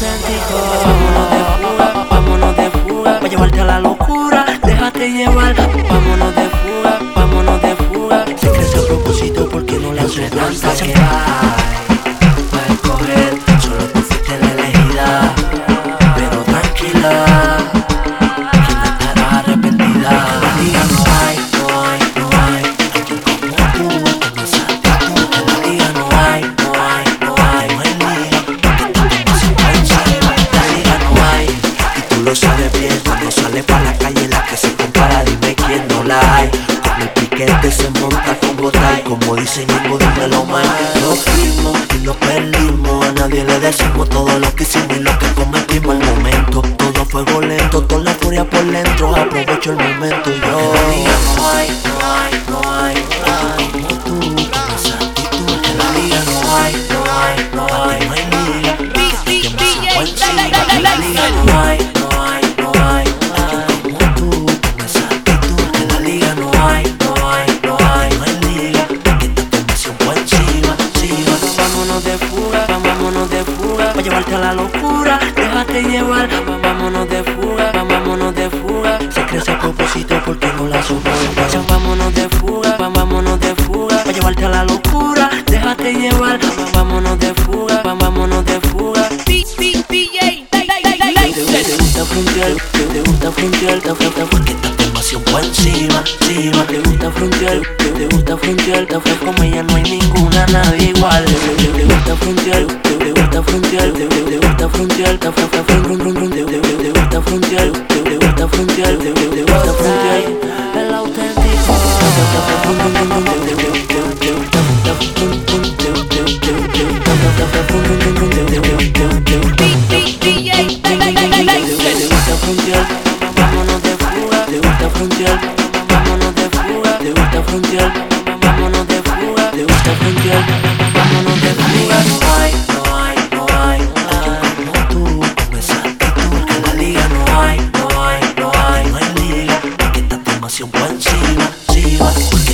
Vámonos de fuga, vámonos de fuga. Pa' llevarte a la locura, déjate llevar. Vámonos de fuga, vámonos de fuga. Se crece a propósito porque no le hace tanta que Va a no hay. Con el piquete se monta con como dice Ñengo, dímelo más. Lo fuimos y lo perdimos. A nadie le decimos todo lo que hicimos y lo que cometimos al momento. Todo fuego lento, toda la furia por dentro. Aprovecho el momento y yo. En la liga no hay, no hay, no hay. Alguien como tú, con esa actitud. En la liga no hay, no hay, no hay. No hay liga. que me hace buen encima. En la liga no hay, no hay, vámonos de fuga. Pa' llevarte a la locura, déjate llevar. Vámonos de fuga, vámonos de fuga. Se crece a propósito porque no la soportas. Vámonos de fuga, vámonos de fuga. Pa' llevarte a la locura, déjate llevar. Vámonos de fuga, vámonos de fuga. Te, te gusta frontear, te, te gusta frontear, te falta porque por encima, encima. Te gusta frontear, te, te gusta frontear, te fue como ella no hay ninguna, nadie igual. Te, te, te gusta frontear, te, te gusta frontear, te, te, te gusta frontear, te fue fue fue. Te, te, te, gusta frontear, te, te gusta frontear, te, te, te gusta frontear. Gusta frontear, vámonos de fuga, te gusta frontear, vámonos de fuga, te gusta frontear, vámonos de fuga. No hay, no hay, no hay, alguien como tú, la liga no hay, no hay, no hay, no hay liga, encima, encima,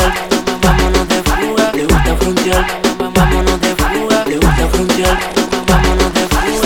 frontear, vámonos de fuga, le gusta frontear, vámonos de fuga, le gusta frontear, vámonos de fuga.